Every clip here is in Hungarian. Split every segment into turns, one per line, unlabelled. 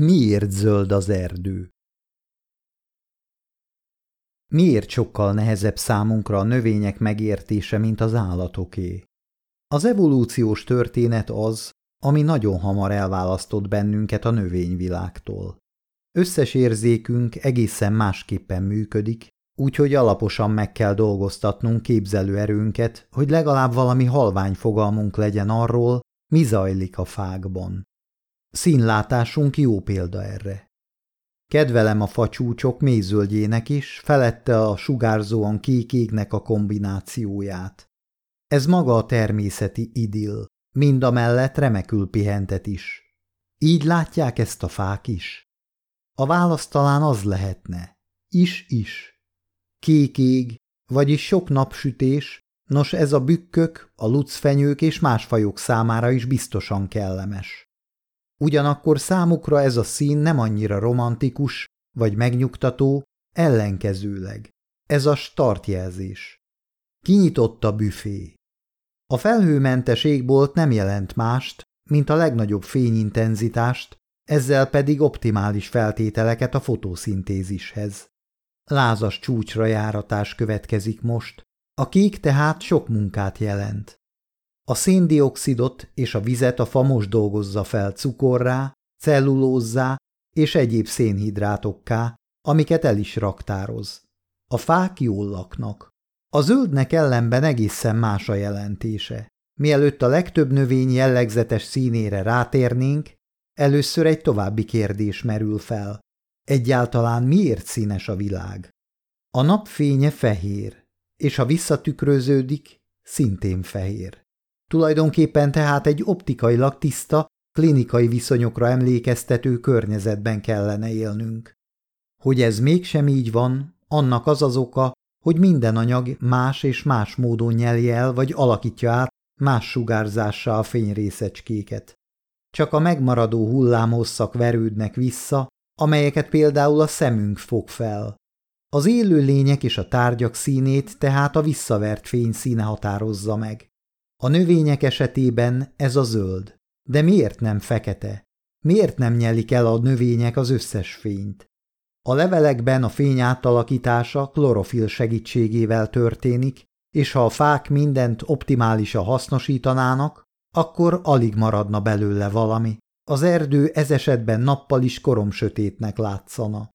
Miért zöld az erdő? Miért sokkal nehezebb számunkra a növények megértése, mint az állatoké? Az evolúciós történet az, ami nagyon hamar elválasztott bennünket a növényvilágtól. Összes érzékünk egészen másképpen működik, úgyhogy alaposan meg kell dolgoztatnunk képzelőerőnket, hogy legalább valami halvány fogalmunk legyen arról, mi zajlik a fákban. Színlátásunk jó példa erre. Kedvelem a facsúcsok mézöldjének is, felette a sugárzóan kékégnek a kombinációját. Ez maga a természeti idill, mind a mellett remekül pihentet is. Így látják ezt a fák is? A válasz talán az lehetne. Is-is. Kék ég, vagyis sok napsütés, nos ez a bükkök, a lucfenyők és más fajok számára is biztosan kellemes. Ugyanakkor számukra ez a szín nem annyira romantikus vagy megnyugtató, ellenkezőleg. Ez a startjelzés. Kinyitott a büfé. A felhőmentes égbolt nem jelent mást, mint a legnagyobb fényintenzitást, ezzel pedig optimális feltételeket a fotoszintézishez. Lázas csúcsra járatás következik most, a kék tehát sok munkát jelent. A széndiokszidot és a vizet a fa most dolgozza fel cukorrá, cellulózzá és egyéb szénhidrátokká, amiket el is raktároz. A fák jól laknak. A zöldnek ellenben egészen más a jelentése. Mielőtt a legtöbb növény jellegzetes színére rátérnénk, először egy további kérdés merül fel. Egyáltalán miért színes a világ? A napfénye fehér, és ha visszatükröződik, szintén fehér. Tulajdonképpen tehát egy optikailag tiszta, klinikai viszonyokra emlékeztető környezetben kellene élnünk. Hogy ez mégsem így van, annak az az oka, hogy minden anyag más és más módon nyelje el vagy alakítja át más sugárzással a fényrészecskéket. Csak a megmaradó hullámhosszak verődnek vissza, amelyeket például a szemünk fog fel. Az élő lények és a tárgyak színét tehát a visszavert fény színe határozza meg. A növények esetében ez a zöld. De miért nem fekete? Miért nem nyelik el a növények az összes fényt? A levelekben a fény átalakítása klorofil segítségével történik, és ha a fák mindent optimálisan hasznosítanának, akkor alig maradna belőle valami. Az erdő ez esetben nappal is koromsötétnek látszana.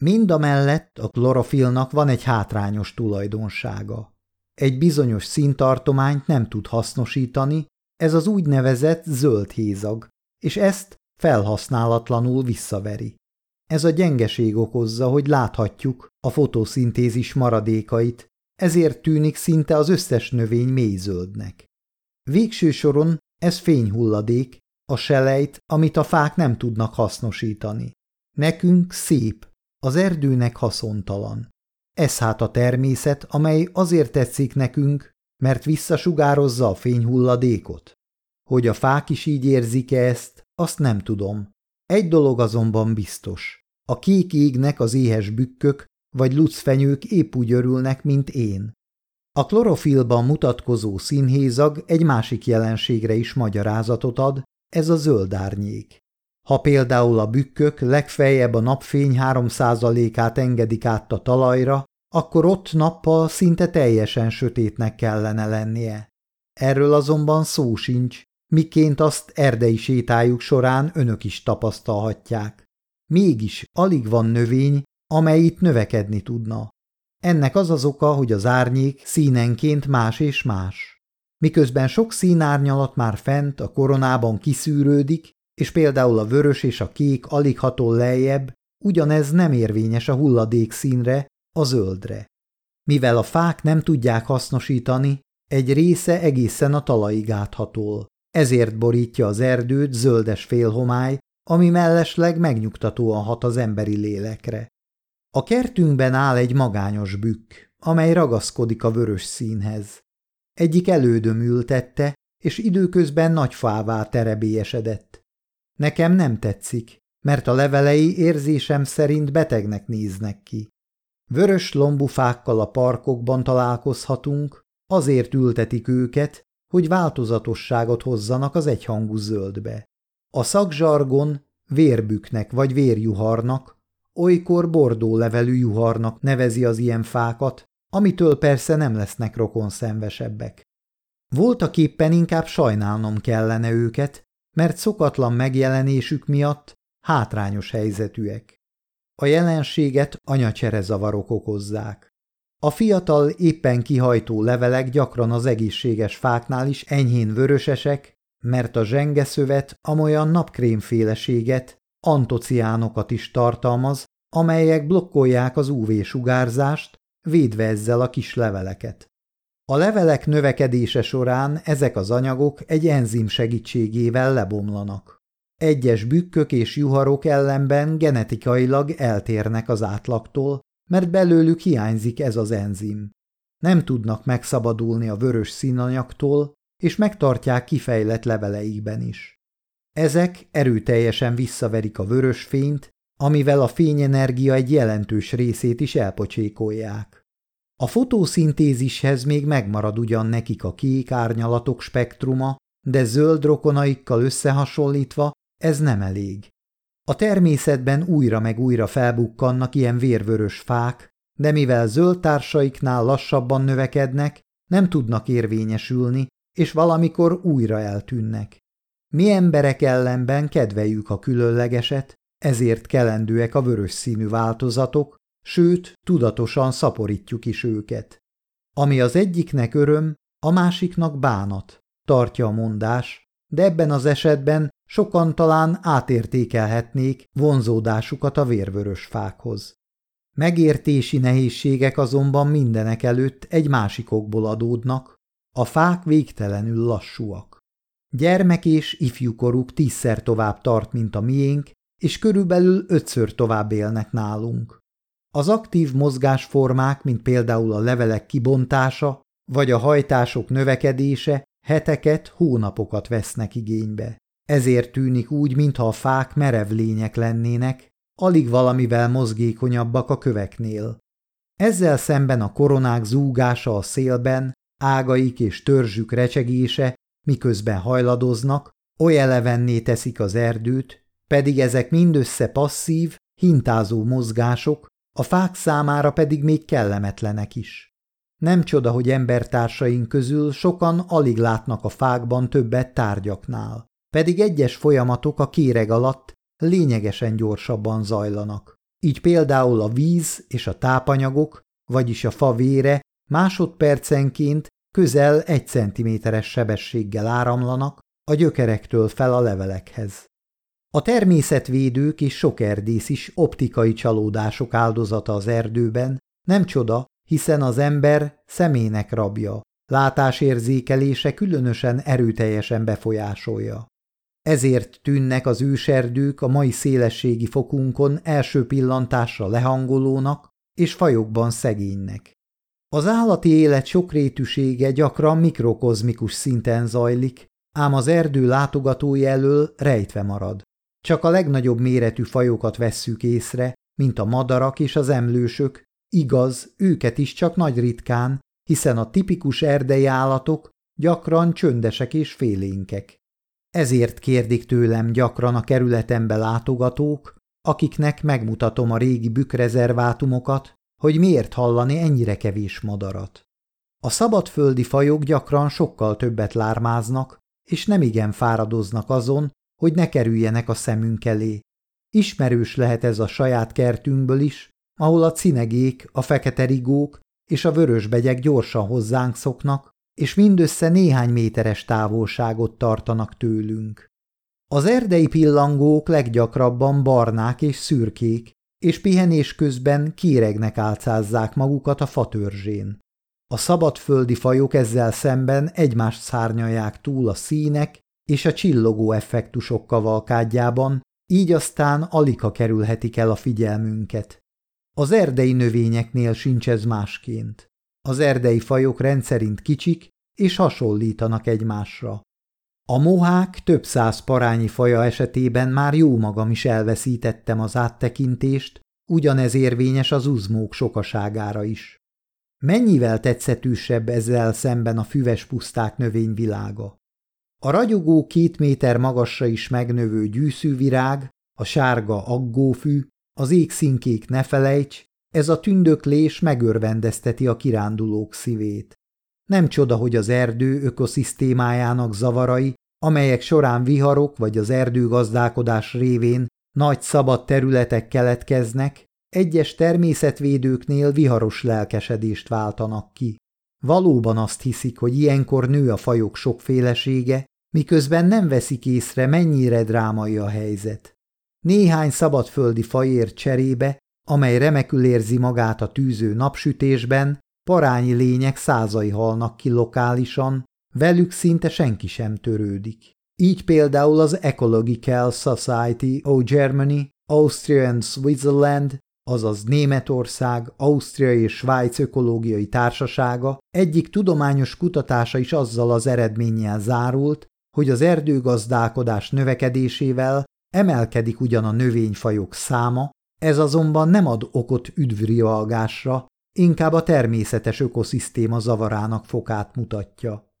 Mind a mellett a klorofilnak van egy hátrányos tulajdonsága. Egy bizonyos színtartományt nem tud hasznosítani, ez az úgynevezett zöld hézag, és ezt felhasználatlanul visszaveri. Ez a gyengeség okozza, hogy láthatjuk a fotoszintézis maradékait, ezért tűnik szinte az összes növény mélyzöldnek. Végső soron ez fényhulladék, a selejt, amit a fák nem tudnak hasznosítani. Nekünk szép, az erdőnek haszontalan. Ez hát a természet, amely azért tetszik nekünk, mert visszasugározza a fényhulladékot. Hogy a fák is így érzik-e ezt, azt nem tudom. Egy dolog azonban biztos. A kék égnek az éhes bükkök vagy lucfenyők épp úgy örülnek, mint én. A klorofilban mutatkozó színhézag egy másik jelenségre is magyarázatot ad, ez a zöld árnyék. Ha például a bükkök legfeljebb a napfény 3%-át engedik át a talajra, akkor ott nappal szinte teljesen sötétnek kellene lennie. Erről azonban szó sincs, miként azt erdei sétájuk során önök is tapasztalhatják. Mégis alig van növény, amely itt növekedni tudna. Ennek az az oka, hogy az árnyék színenként más és más. Miközben sok színárnyalat már fent a koronában kiszűrődik, és például a vörös és a kék alig hatol lejjebb, ugyanez nem érvényes a hulladék színre, a zöldre. Mivel a fák nem tudják hasznosítani, egy része egészen a talajig áthatol. Ezért borítja az erdőt zöldes félhomály, ami mellesleg megnyugtatóan hat az emberi lélekre. A kertünkben áll egy magányos bükk, amely ragaszkodik a vörös színhez. Egyik elődöm ültette, és időközben nagy fává terebélyesedett. Nekem nem tetszik, mert a levelei érzésem szerint betegnek néznek ki. Vörös lombú fákkal a parkokban találkozhatunk, azért ültetik őket, hogy változatosságot hozzanak az egyhangú zöldbe. A szakzsargon vérbüknek vagy vérjuharnak, olykor bordó levelű juharnak nevezi az ilyen fákat, amitől persze nem lesznek rokon szenvesebbek. Voltak éppen inkább sajnálnom kellene őket, mert szokatlan megjelenésük miatt hátrányos helyzetűek. A jelenséget zavarok okozzák. A fiatal, éppen kihajtó levelek gyakran az egészséges fáknál is enyhén vörösesek, mert a zsengeszövet amolyan napkrémféleséget, antociánokat is tartalmaz, amelyek blokkolják az UV-sugárzást, védve ezzel a kis leveleket. A levelek növekedése során ezek az anyagok egy enzim segítségével lebomlanak. Egyes bükkök és juharok ellenben genetikailag eltérnek az átlagtól, mert belőlük hiányzik ez az enzim. Nem tudnak megszabadulni a vörös színanyagtól, és megtartják kifejlett leveleikben is. Ezek erőteljesen visszaverik a vörös fényt, amivel a fényenergia egy jelentős részét is elpocsékolják. A fotoszintézishez még megmarad ugyan nekik a kék árnyalatok spektruma, de zöld rokonaikkal összehasonlítva ez nem elég. A természetben újra meg újra felbukkannak ilyen vérvörös fák, de mivel zöld társaiknál lassabban növekednek, nem tudnak érvényesülni, és valamikor újra eltűnnek. Mi emberek ellenben kedveljük a különlegeset, ezért kelendőek a vörös színű változatok, sőt, tudatosan szaporítjuk is őket. Ami az egyiknek öröm, a másiknak bánat, tartja a mondás, de ebben az esetben sokan talán átértékelhetnék vonzódásukat a vérvörös fákhoz. Megértési nehézségek azonban mindenek előtt egy másikokból adódnak, a fák végtelenül lassúak. Gyermek és ifjúkoruk tízszer tovább tart, mint a miénk, és körülbelül ötször tovább élnek nálunk. Az aktív mozgásformák, mint például a levelek kibontása, vagy a hajtások növekedése heteket, hónapokat vesznek igénybe. Ezért tűnik úgy, mintha a fák merev lények lennének, alig valamivel mozgékonyabbak a köveknél. Ezzel szemben a koronák zúgása a szélben, ágaik és törzsük recsegése, miközben hajladoznak, oly elevenné teszik az erdőt, pedig ezek mindössze passzív, hintázó mozgások, a fák számára pedig még kellemetlenek is. Nem csoda, hogy embertársaink közül sokan alig látnak a fákban többet tárgyaknál, pedig egyes folyamatok a kéreg alatt lényegesen gyorsabban zajlanak. Így például a víz és a tápanyagok, vagyis a fa vére másodpercenként közel egy centiméteres sebességgel áramlanak a gyökerektől fel a levelekhez. A természetvédők és sok erdész is optikai csalódások áldozata az erdőben, nem csoda, hiszen az ember szemének rabja, látásérzékelése különösen erőteljesen befolyásolja. Ezért tűnnek az őserdők a mai szélességi fokunkon első pillantásra lehangolónak és fajokban szegénynek. Az állati élet sokrétűsége gyakran mikrokozmikus szinten zajlik, ám az erdő látogatói elől rejtve marad. Csak a legnagyobb méretű fajokat vesszük észre, mint a madarak és az emlősök, igaz, őket is csak nagy ritkán, hiszen a tipikus erdei állatok gyakran csöndesek és félénkek. Ezért kérdik tőlem gyakran a kerületembe látogatók, akiknek megmutatom a régi bükkrezervátumokat, hogy miért hallani ennyire kevés madarat. A szabadföldi fajok gyakran sokkal többet lármáznak, és nem igen fáradoznak azon, hogy ne kerüljenek a szemünk elé. Ismerős lehet ez a saját kertünkből is, ahol a cinegék, a fekete rigók és a vörösbegyek gyorsan hozzánk szoknak, és mindössze néhány méteres távolságot tartanak tőlünk. Az erdei pillangók leggyakrabban barnák és szürkék, és pihenés közben kéregnek álcázzák magukat a fatörzsén. A szabadföldi fajok ezzel szemben egymást szárnyalják túl a színek és a csillogó effektusok kavalkádjában, így aztán alika kerülhetik el a figyelmünket. Az erdei növényeknél sincs ez másként. Az erdei fajok rendszerint kicsik és hasonlítanak egymásra. A mohák több száz parányi faja esetében már jó magam is elveszítettem az áttekintést, ugyanez érvényes az uzmók sokaságára is. Mennyivel tetszetűsebb ezzel szemben a füves puszták növényvilága? A ragyogó két méter magasra is megnövő gyűszűvirág a sárga aggófű, az égszínkék ne felejts, ez a tündöklés megörvendezteti a kirándulók szívét. Nem csoda, hogy az erdő ökoszisztémájának zavarai, amelyek során viharok vagy az erdőgazdálkodás révén nagy szabad területek keletkeznek, egyes természetvédőknél viharos lelkesedést váltanak ki. Valóban azt hiszik, hogy ilyenkor nő a fajok sokfélesége, miközben nem veszik észre, mennyire drámai a helyzet. Néhány szabadföldi fajért cserébe, amely remekül érzi magát a tűző napsütésben, parányi lények százai halnak ki lokálisan, velük szinte senki sem törődik. Így például az Ecological Society of Germany, Austria and Switzerland, azaz Németország, Ausztria és Svájc ökológiai társasága egyik tudományos kutatása is azzal az eredménnyel zárult, hogy az erdőgazdálkodás növekedésével emelkedik ugyan a növényfajok száma, ez azonban nem ad okot üdvrialgásra, inkább a természetes ökoszisztéma zavarának fokát mutatja.